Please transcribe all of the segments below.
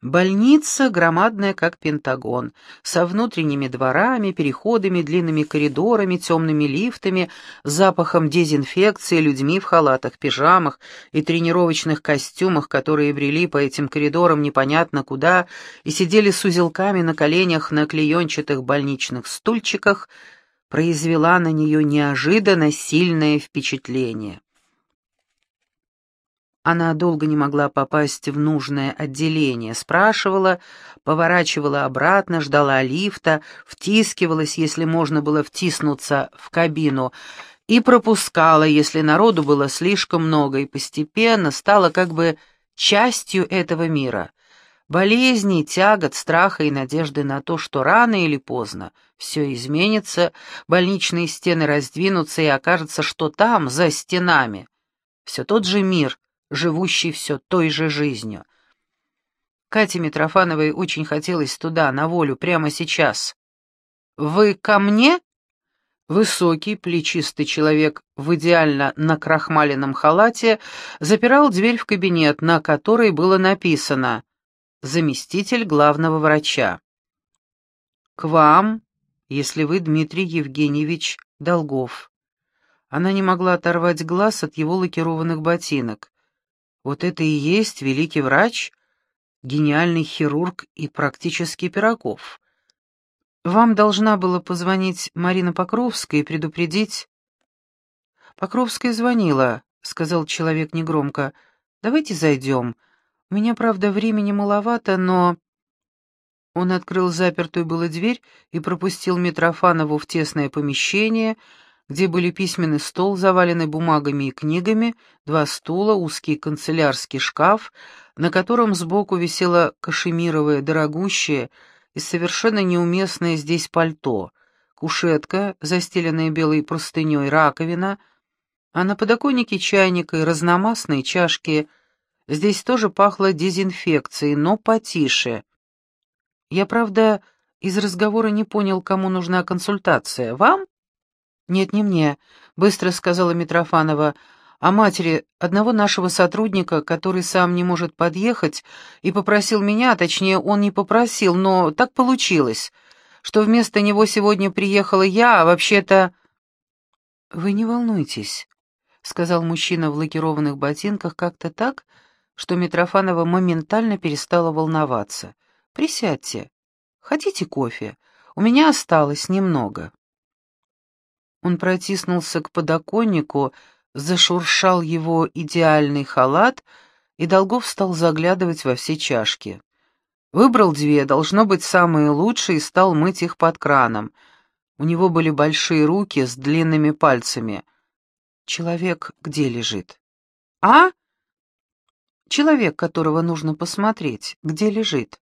Больница громадная, как Пентагон, со внутренними дворами, переходами, длинными коридорами, темными лифтами, запахом дезинфекции, людьми в халатах, пижамах и тренировочных костюмах, которые брели по этим коридорам непонятно куда и сидели с узелками на коленях на клеенчатых больничных стульчиках, произвела на нее неожиданно сильное впечатление. Она долго не могла попасть в нужное отделение, спрашивала, поворачивала обратно, ждала лифта, втискивалась, если можно было втиснуться в кабину, и пропускала, если народу было слишком много, и постепенно стала как бы частью этого мира. Болезни, тягот, страха и надежды на то, что рано или поздно все изменится, больничные стены раздвинутся, и окажется, что там, за стенами, все тот же мир — живущий все той же жизнью. Кате Митрофановой очень хотелось туда, на волю, прямо сейчас. «Вы ко мне?» Высокий, плечистый человек в идеально накрахмаленном халате запирал дверь в кабинет, на которой было написано «Заместитель главного врача». «К вам, если вы Дмитрий Евгеньевич Долгов». Она не могла оторвать глаз от его лакированных ботинок. Вот это и есть великий врач, гениальный хирург и практически Пирогов. Вам должна была позвонить Марина Покровская и предупредить... Покровская звонила, — сказал человек негромко. Давайте зайдем. У меня, правда, времени маловато, но... Он открыл запертую было дверь и пропустил Митрофанову в тесное помещение, — где были письменный стол, заваленный бумагами и книгами, два стула, узкий канцелярский шкаф, на котором сбоку висело кашемировое, дорогущее и совершенно неуместное здесь пальто, кушетка, застеленная белой простыней, раковина, а на подоконнике чайник и разномастные чашки. Здесь тоже пахло дезинфекцией, но потише. Я, правда, из разговора не понял, кому нужна консультация. Вам? «Нет, не мне», — быстро сказала Митрофанова, «а матери одного нашего сотрудника, который сам не может подъехать, и попросил меня, точнее, он не попросил, но так получилось, что вместо него сегодня приехала я, а вообще-то...» «Вы не волнуйтесь», — сказал мужчина в лакированных ботинках как-то так, что Митрофанова моментально перестала волноваться. «Присядьте. Хотите кофе? У меня осталось немного». Он протиснулся к подоконнику, зашуршал его идеальный халат, и Долгов стал заглядывать во все чашки. Выбрал две, должно быть, самые лучшие, и стал мыть их под краном. У него были большие руки с длинными пальцами. Человек где лежит? А? Человек, которого нужно посмотреть, где лежит?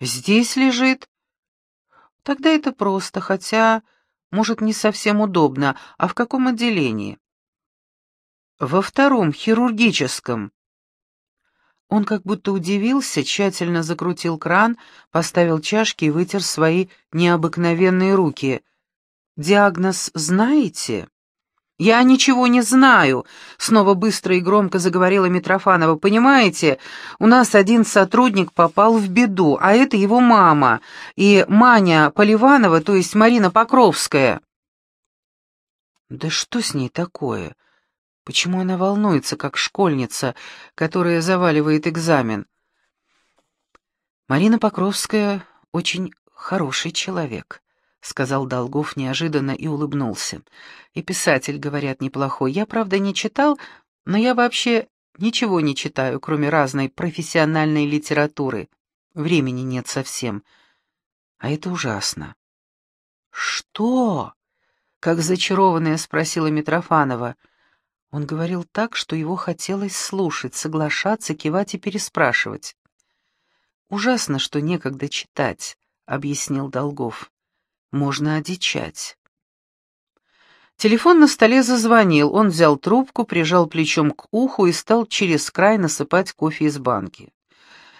Здесь лежит? Тогда это просто, хотя... Может, не совсем удобно. А в каком отделении? Во втором, хирургическом. Он как будто удивился, тщательно закрутил кран, поставил чашки и вытер свои необыкновенные руки. «Диагноз знаете?» «Я ничего не знаю», — снова быстро и громко заговорила Митрофанова. «Понимаете, у нас один сотрудник попал в беду, а это его мама, и Маня Поливанова, то есть Марина Покровская». «Да что с ней такое? Почему она волнуется, как школьница, которая заваливает экзамен?» Марина Покровская очень хороший человек. — сказал Долгов неожиданно и улыбнулся. «И писатель, говорят, неплохой. Я, правда, не читал, но я вообще ничего не читаю, кроме разной профессиональной литературы. Времени нет совсем. А это ужасно». «Что?» — как зачарованная спросила Митрофанова. Он говорил так, что его хотелось слушать, соглашаться, кивать и переспрашивать. «Ужасно, что некогда читать», — объяснил Долгов можно одичать. Телефон на столе зазвонил, он взял трубку, прижал плечом к уху и стал через край насыпать кофе из банки.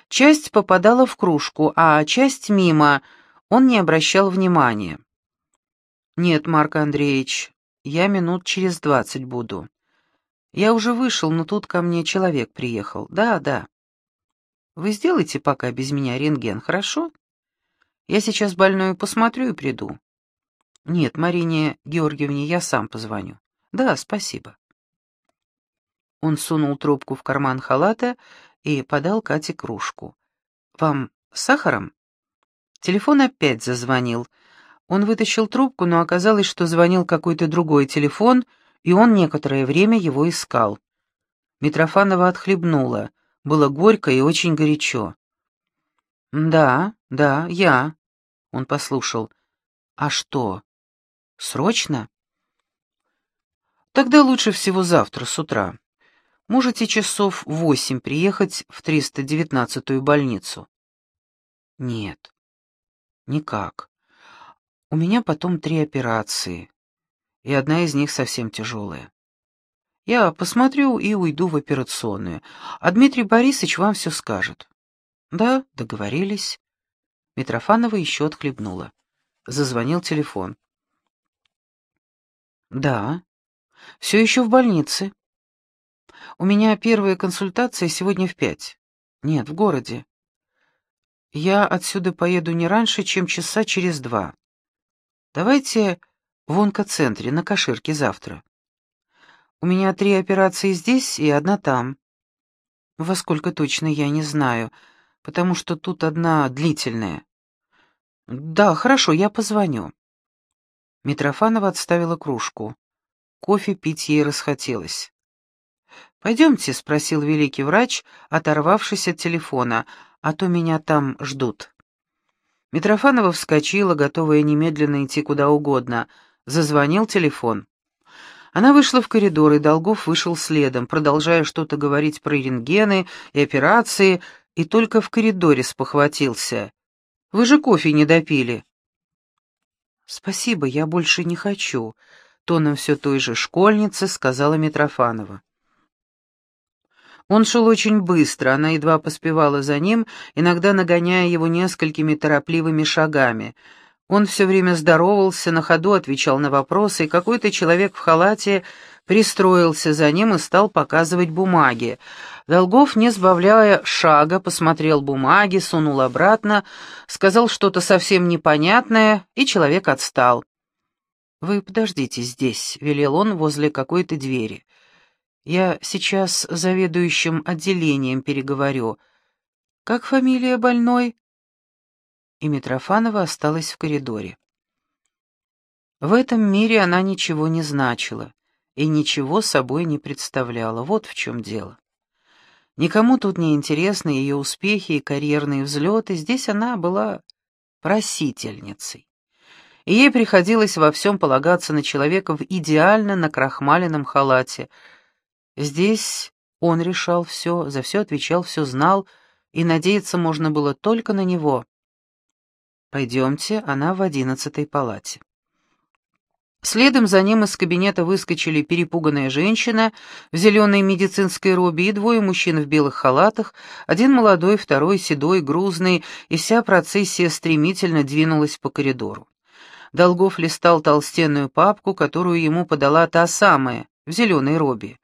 Часть попадала в кружку, а часть мимо, он не обращал внимания. «Нет, Марк Андреевич, я минут через двадцать буду. Я уже вышел, но тут ко мне человек приехал. Да, да». вы сделайте пока без меня рентген, хорошо? Я сейчас больную посмотрю и приду». «Нет, Марине Георгиевне я сам позвоню». «Да, спасибо». Он сунул трубку в карман халата и подал Кате кружку. «Вам с сахаром?» Телефон опять зазвонил. Он вытащил трубку, но оказалось, что звонил какой-то другой телефон, и он некоторое время его искал. Митрофанова отхлебнула. Было горько и очень горячо. «Да, да, я», — он послушал. «А что? Срочно?» «Тогда лучше всего завтра с утра. Можете часов восемь приехать в 319-ю больницу?» «Нет, никак. У меня потом три операции, и одна из них совсем тяжелая. Я посмотрю и уйду в операционную, а Дмитрий Борисович вам все скажет». «Да, договорились». Митрофанова еще отхлебнула. Зазвонил телефон. «Да, все еще в больнице. У меня первая консультация сегодня в пять. Нет, в городе. Я отсюда поеду не раньше, чем часа через два. Давайте в онкоцентре на Каширке завтра. У меня три операции здесь и одна там. Во сколько точно, я не знаю, потому что тут одна длительная. Да, хорошо, я позвоню. Митрофанова отставила кружку. Кофе пить ей расхотелось. «Пойдемте», — спросил великий врач, оторвавшись от телефона, — «а то меня там ждут». Митрофанова вскочила, готовая немедленно идти куда угодно. Зазвонил телефон. Она вышла в коридор, и Долгов вышел следом, продолжая что-то говорить про рентгены и операции, и только в коридоре спохватился. «Вы же кофе не допили». «Спасибо, я больше не хочу», — тоном все той же школьницы сказала Митрофанова. Он шел очень быстро, она едва поспевала за ним, иногда нагоняя его несколькими торопливыми шагами — он все время здоровался, на ходу отвечал на вопросы, и какой-то человек в халате пристроился за ним и стал показывать бумаги. Долгов, не сбавляя шага, посмотрел бумаги, сунул обратно, сказал что-то совсем непонятное, и человек отстал. «Вы подождите здесь», — велел он возле какой-то двери. «Я сейчас с заведующим отделением переговорю. Как фамилия больной?» и Митрофанова осталась в коридоре. В этом мире она ничего не значила и ничего собой не представляла, вот в чем дело. Никому тут не интересны ее успехи и карьерные взлеты, здесь она была просительницей. И ей приходилось во всем полагаться на человека в идеально накрахмаленном халате. Здесь он решал все, за все отвечал, все знал, и надеяться можно было только на него. Пойдемте, она в одиннадцатой палате. Следом за ним из кабинета выскочили перепуганная женщина в зеленой медицинской робе и двое мужчин в белых халатах, один молодой, второй седой, грузный, и вся процессия стремительно двинулась по коридору. Долгов листал толстенную папку, которую ему подала та самая, в зеленой робе.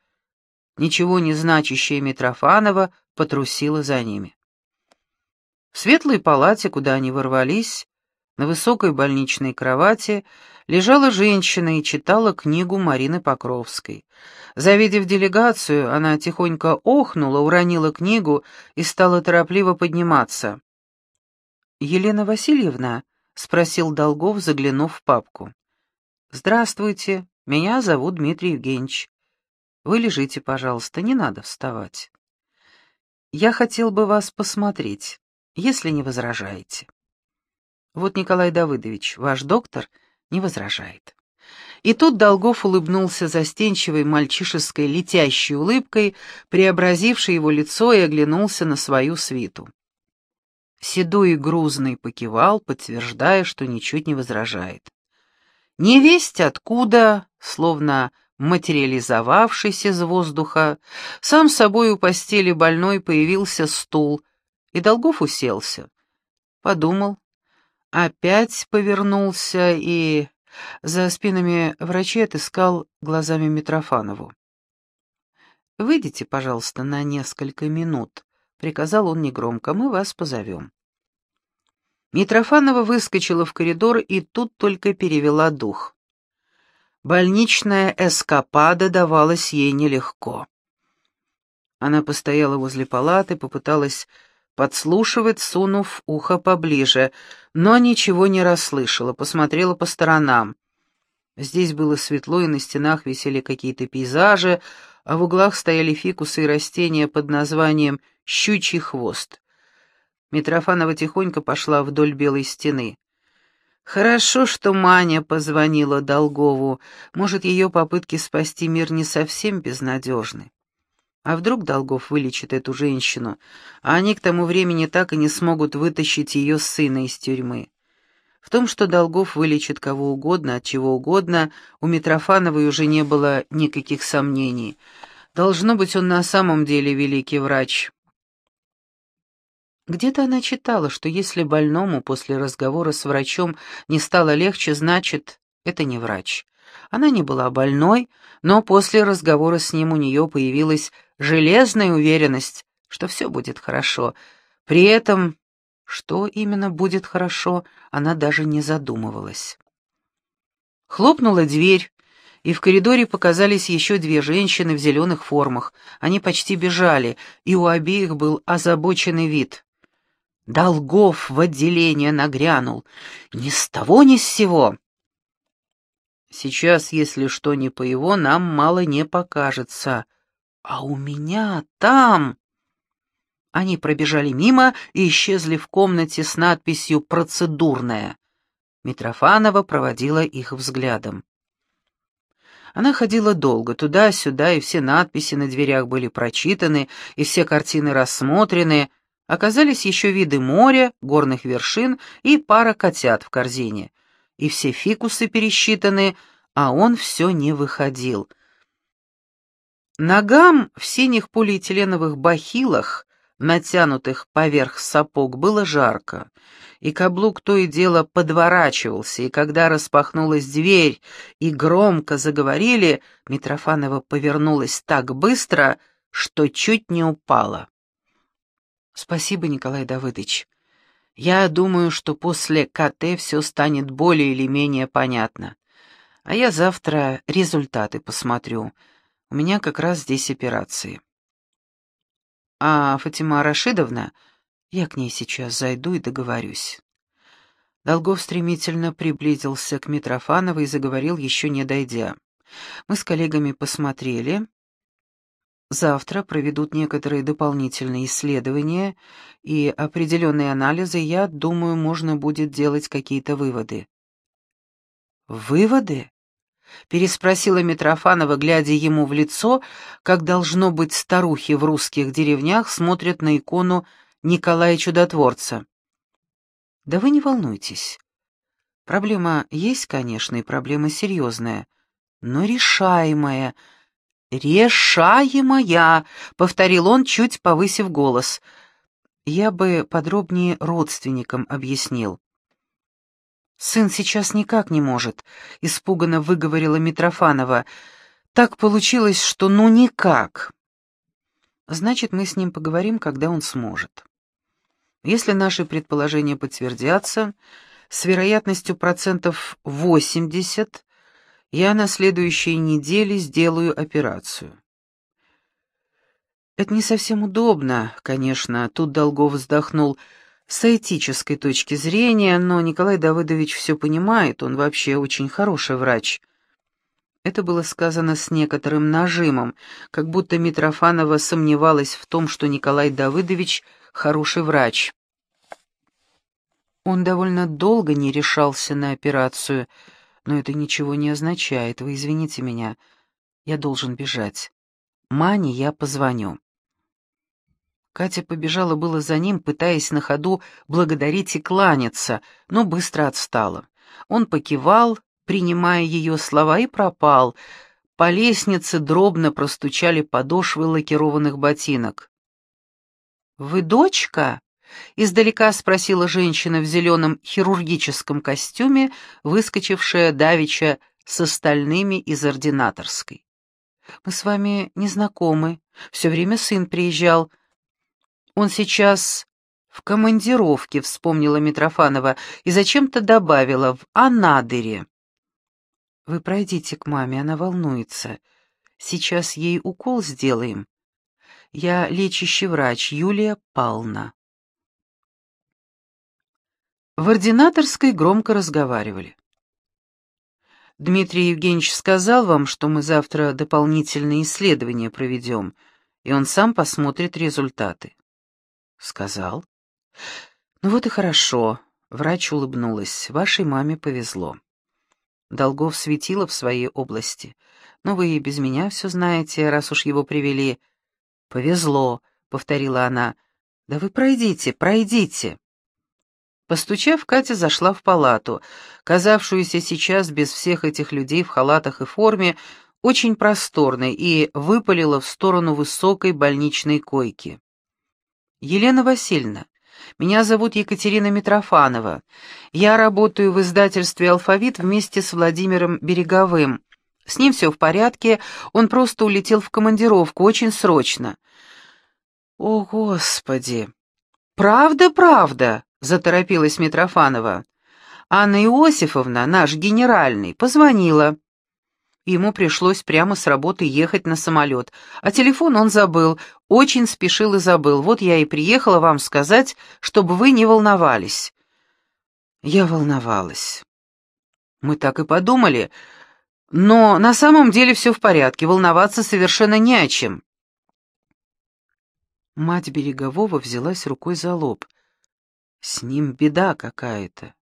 Ничего не значащая Митрофанова потрусила за ними. В светлой палате, куда они ворвались, на высокой больничной кровати лежала женщина и читала книгу Марины Покровской. Завидев делегацию, она тихонько охнула, уронила книгу и стала торопливо подниматься. «Елена Васильевна?» — спросил Долгов, заглянув в папку. «Здравствуйте, меня зовут Дмитрий Евгеньевич. Вы лежите, пожалуйста, не надо вставать. Я хотел бы вас посмотреть» если не возражаете. Вот Николай Давыдович, ваш доктор, не возражает. И тут Долгов улыбнулся застенчивой мальчишеской летящей улыбкой, преобразившей его лицо и оглянулся на свою свиту. Седой и грузный покивал, подтверждая, что ничуть не возражает. Невесть откуда, словно материализовавшись из воздуха, сам собой у постели больной появился стул — и Долгов уселся. Подумал, опять повернулся и за спинами врачей отыскал глазами Митрофанову. «Выйдите, пожалуйста, на несколько минут», — приказал он негромко, — «мы вас позовем». Митрофанова выскочила в коридор и тут только перевела дух. Больничная эскапада давалась ей нелегко. Она постояла возле палаты, попыталась подслушивать, сунув ухо поближе, но ничего не расслышала, посмотрела по сторонам. Здесь было светло, и на стенах висели какие-то пейзажи, а в углах стояли фикусы и растения под названием «щучий хвост». Митрофанова тихонько пошла вдоль белой стены. Хорошо, что Маня позвонила Долгову. Может, ее попытки спасти мир не совсем безнадежны. А вдруг Долгов вылечит эту женщину, а они к тому времени так и не смогут вытащить ее сына из тюрьмы. В том, что Долгов вылечит кого угодно, от чего угодно, у Митрофановой уже не было никаких сомнений. Должно быть, он на самом деле великий врач. Где-то она читала, что если больному после разговора с врачом не стало легче, значит, это не врач. Она не была больной, но после разговора с ним у нее появилась железная уверенность, что все будет хорошо. При этом, что именно будет хорошо, она даже не задумывалась. Хлопнула дверь, и в коридоре показались еще две женщины в зеленых формах. Они почти бежали, и у обеих был озабоченный вид. Долгов в отделение нагрянул. Ни с того, ни с сего. Сейчас, если что не по его, нам мало не покажется. А у меня там... Они пробежали мимо и исчезли в комнате с надписью «Процедурная». Митрофанова проводила их взглядом. Она ходила долго, туда-сюда, и все надписи на дверях были прочитаны, и все картины рассмотрены — Оказались еще виды моря, горных вершин и пара котят в корзине. И все фикусы пересчитаны, а он все не выходил. Ногам в синих полиэтиленовых бахилах, натянутых поверх сапог, было жарко, и каблук то и дело подворачивался, и когда распахнулась дверь и громко заговорили, Митрофанова повернулась так быстро, что чуть не упала. Спасибо, Николай Давыдович. Я думаю, что после КТ все станет более или менее понятно. А я завтра результаты посмотрю. У меня как раз здесь операции. А Фатима Рашидовна, я к ней сейчас зайду и договорюсь. Долгов стремительно приблизился к Митрофановой и заговорил, еще не дойдя. Мы с коллегами посмотрели, Завтра проведут некоторые дополнительные исследования и определенные анализы, я думаю, можно будет делать какие-то выводы». «Выводы?» — переспросила Митрофанова, глядя ему в лицо, как должно быть старухи в русских деревнях смотрят на икону Николая Чудотворца. «Да вы не волнуйтесь. Проблема есть, конечно, и проблема серьезная, но решаемая», «Решаемая», — повторил он, чуть повысив голос. «Я бы подробнее родственникам объяснил». «Сын сейчас никак не может», — испуганно выговорила Митрофанова. «Так получилось, что ну никак». «Значит, мы с ним поговорим, когда он сможет». Если наши предположения подтвердятся, с вероятностью процентов 80 я на следующей неделе сделаю операцию. Это не совсем удобно, конечно, тут Долгов вздохнул, с этической точки зрения, но Николай Давыдович все понимает, он вообще очень хороший врач. Это было сказано с некоторым нажимом, как будто Митрофанова сомневалась в том, что Николай Давыдович хороший врач. Он довольно долго не решался на операцию — но это ничего не означает, вы извините меня. Я должен бежать. Мане я позвоню». Катя побежала было за ним, пытаясь на ходу благодарить и кланяться, но быстро отстала. Он покивал, принимая ее слова, и пропал. По лестнице дробно простучали подошвы лакированных ботинок. «Вы дочка?» Издалека спросила женщина в зеленом хирургическом костюме, выскочившая давеча с остальными из ординаторской. «Мы с вами не знакомы. Все время сын приезжал. Он сейчас в командировке, вспомнила Митрофанова, и зачем-то добавила, в Анадыре. Вы пройдите к маме, она волнуется. Сейчас ей укол сделаем. Я лечащий врач Юлия Павловна. В ординаторской громко разговаривали. Дмитрий Евгеньевич сказал вам, что мы завтра дополнительные исследования проведем, и он сам посмотрит результаты. Сказал. Ну вот и хорошо. Врач улыбнулась. Вашей маме повезло. Долгов светила в своей области. Но вы и без меня все знаете, раз уж его привели. Повезло, повторила она. Да вы пройдите, пройдите. Постучав, Катя зашла в палату, казавшуюся сейчас без всех этих людей в халатах и форме, очень просторной, и выпалила в сторону высокой больничной койки. «Елена Васильевна, меня зовут Екатерина Митрофанова. Я работаю в издательстве «Алфавит» вместе с Владимиром Береговым. С ним все в порядке, он просто улетел в командировку, очень срочно». «О, Господи!» «Правда, правда!» Заторопилась Митрофанова. Анна Иосифовна, наш генеральный, позвонила. Ему пришлось прямо с работы ехать на самолет, а телефон он забыл, очень спешил и забыл. Вот я и приехала вам сказать, чтобы вы не волновались. Я волновалась. Мы так и подумали, но на самом деле все в порядке, волноваться совершенно не о чем. Мать Берегового взялась рукой за лоб. С ним беда какая-то.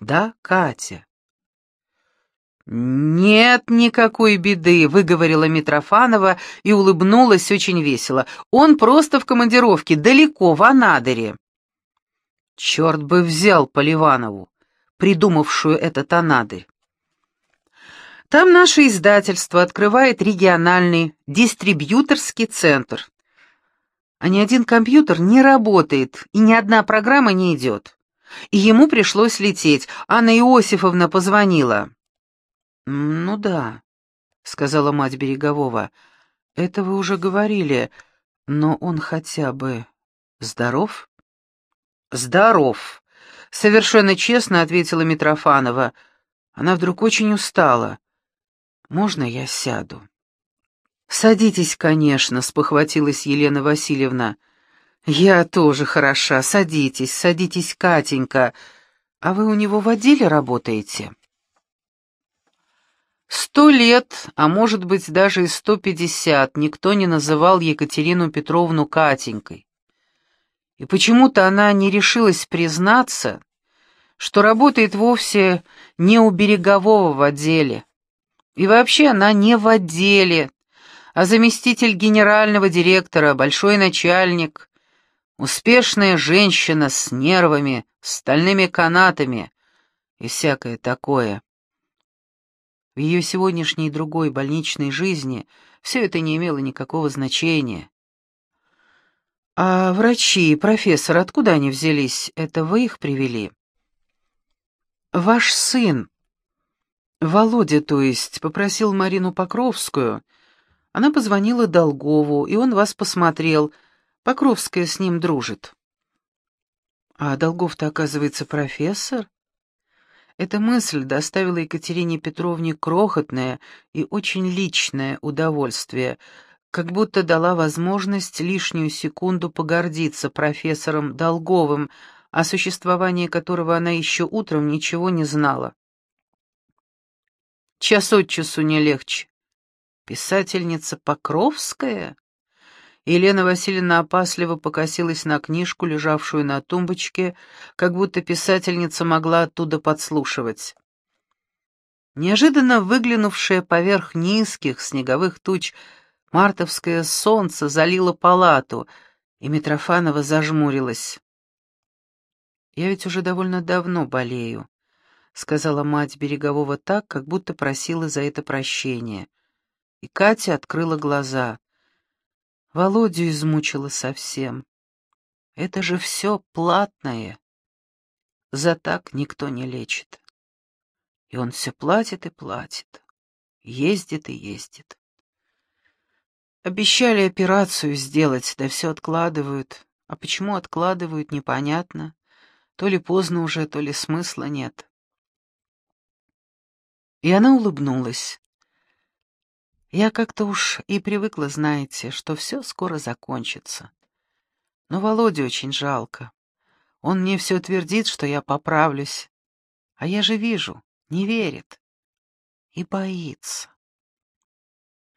Да, Катя? «Нет никакой беды», — выговорила Митрофанова и улыбнулась очень весело. «Он просто в командировке, далеко, в Анадыре». Черт бы взял Поливанову, придумавшую этот Анадырь. Там наше издательство открывает региональный дистрибьюторский центр а ни один компьютер не работает, и ни одна программа не идет. И ему пришлось лететь. Анна Иосифовна позвонила. «Ну да», — сказала мать Берегового, — «это вы уже говорили, но он хотя бы здоров?» «Здоров», — совершенно честно ответила Митрофанова. Она вдруг очень устала. «Можно я сяду?» «Садитесь, конечно», — спохватилась Елена Васильевна. «Я тоже хороша. Садитесь, садитесь, Катенька. А вы у него в отделе работаете?» Сто лет, а может быть даже и сто пятьдесят, никто не называл Екатерину Петровну Катенькой. И почему-то она не решилась признаться, что работает вовсе не у Берегового в отделе. И вообще она не в отделе, а заместитель генерального директора, большой начальник, успешная женщина с нервами, стальными канатами и всякое такое. В ее сегодняшней другой больничной жизни все это не имело никакого значения. «А врачи, профессор, откуда они взялись? Это вы их привели?» «Ваш сын, Володя, то есть, попросил Марину Покровскую она позвонила Долгову, и он вас посмотрел. Покровская с ним дружит. А Долгов-то, оказывается, профессор? Эта мысль доставила Екатерине Петровне крохотное и очень личное удовольствие, как будто дала возможность лишнюю секунду погордиться профессором Долговым, о существовании которого она еще утром ничего не знала. Час от часу не легче. Писательница Покровская? Елена Васильевна опасливо покосилась на книжку, лежавшую на тумбочке, как будто писательница могла оттуда подслушивать. Неожиданно выглянувшее поверх низких снеговых туч мартовское солнце залило палату, и Митрофанова зажмурилась. «Я ведь уже довольно давно болею», — сказала мать Берегового так, как будто просила за это прощения. И Катя открыла глаза. Володю измучила совсем. Это же все платное. За так никто не лечит. И он все платит и платит. Ездит и ездит. Обещали операцию сделать, да все откладывают. А почему откладывают, непонятно. То ли поздно уже, то ли смысла нет. И она улыбнулась. Я как-то уж и привыкла, знаете, что все скоро закончится. Но Володе очень жалко. Он мне все твердит, что я поправлюсь. А я же вижу, не верит. И боится.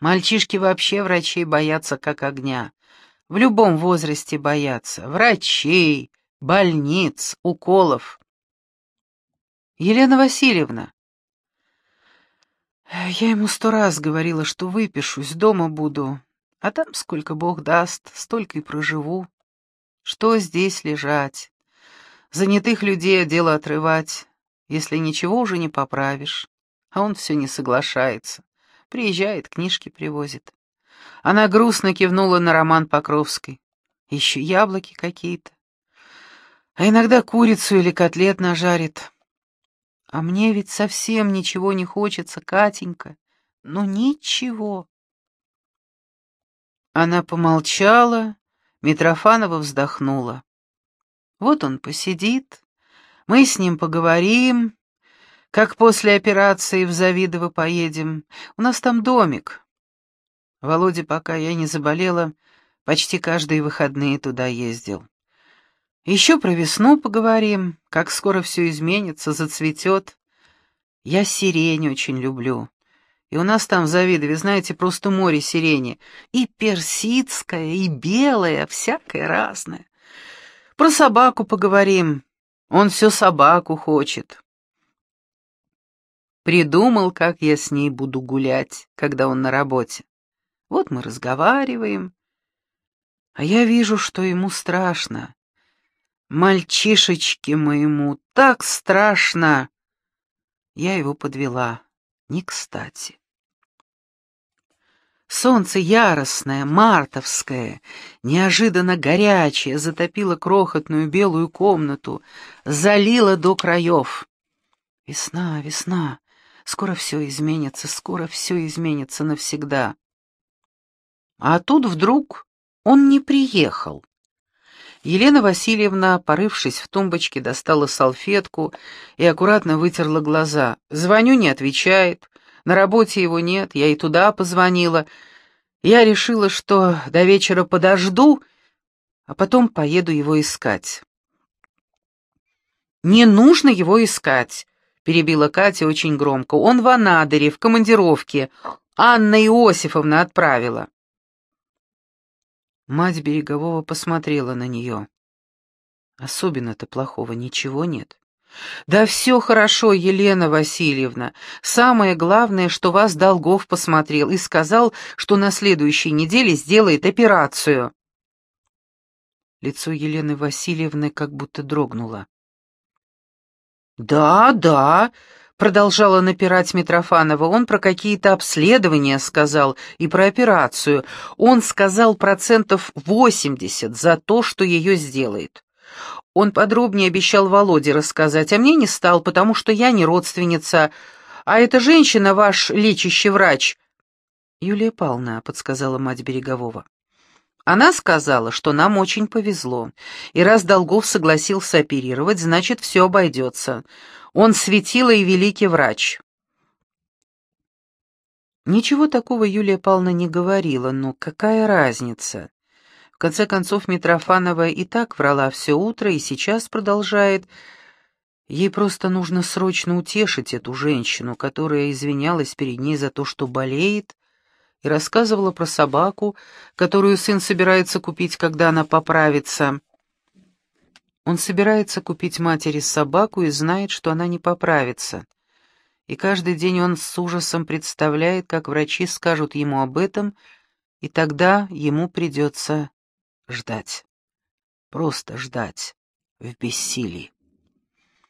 Мальчишки вообще врачей боятся как огня. В любом возрасте боятся. Врачей, больниц, уколов. Елена Васильевна. Я ему сто раз говорила, что выпишусь, дома буду. А там сколько Бог даст, столько и проживу. Что здесь лежать? Занятых людей дело отрывать, если ничего уже не поправишь. А он все не соглашается. Приезжает, книжки привозит. Она грустно кивнула на роман Покровской. Еще яблоки какие-то. А иногда курицу или котлет нажарит. А мне ведь совсем ничего не хочется, Катенька. Ну, ничего. Она помолчала, Митрофанова вздохнула. Вот он посидит, мы с ним поговорим, как после операции в Завидово поедем. У нас там домик. Володя, пока я не заболела, почти каждые выходные туда ездил. Еще про весну поговорим, как скоро все изменится, зацветет. Я сирень очень люблю. И у нас там в Завидове, знаете, просто море сирени. И персидская, и белая, всякое разное. Про собаку поговорим. Он все собаку хочет. Придумал, как я с ней буду гулять, когда он на работе. Вот мы разговариваем, а я вижу, что ему страшно. Мальчишечке моему так страшно. Я его подвела, не кстати. Солнце яростное, мартовское, неожиданно горячее, затопило крохотную белую комнату, залило до краев. Весна, весна, скоро все изменится, скоро все изменится навсегда. А тут вдруг он не приехал. Елена Васильевна, порывшись в тумбочке, достала салфетку и аккуратно вытерла глаза. «Звоню, не отвечает. На работе его нет, я и туда позвонила. Я решила, что до вечера подожду, а потом поеду его искать». «Не нужно его искать», — перебила Катя очень громко. «Он в Анадыре, в командировке. Анна Иосифовна отправила». Мать Берегового посмотрела на нее. Особенно-то плохого ничего нет. Да все хорошо, Елена Васильевна. Самое главное, что вас Долгов посмотрел и сказал, что на следующей неделе сделает операцию. Лицо Елены Васильевны как будто дрогнуло. «Да, да», Продолжала напирать Митрофанова. Он про какие-то обследования сказал и про операцию. Он сказал процентов восемьдесят за то, что ее сделает. Он подробнее обещал Володе рассказать, а мне не стал, потому что я не родственница. А эта женщина, ваш лечащий врач... Юлия Павловна, подсказала мать Берегового. Она сказала, что нам очень повезло, и раз Долгов согласился оперировать, значит, все обойдется. Он светило и великий врач. Ничего такого Юлия Павловна не говорила, но какая разница? В конце концов, Митрофанова и так врала все утро и сейчас продолжает. Ей просто нужно срочно утешить эту женщину, которая извинялась перед ней за то, что болеет, и рассказывала про собаку, которую сын собирается купить, когда она поправится. Он собирается купить матери собаку и знает, что она не поправится. И каждый день он с ужасом представляет, как врачи скажут ему об этом, и тогда ему придется ждать. Просто ждать в бессилии.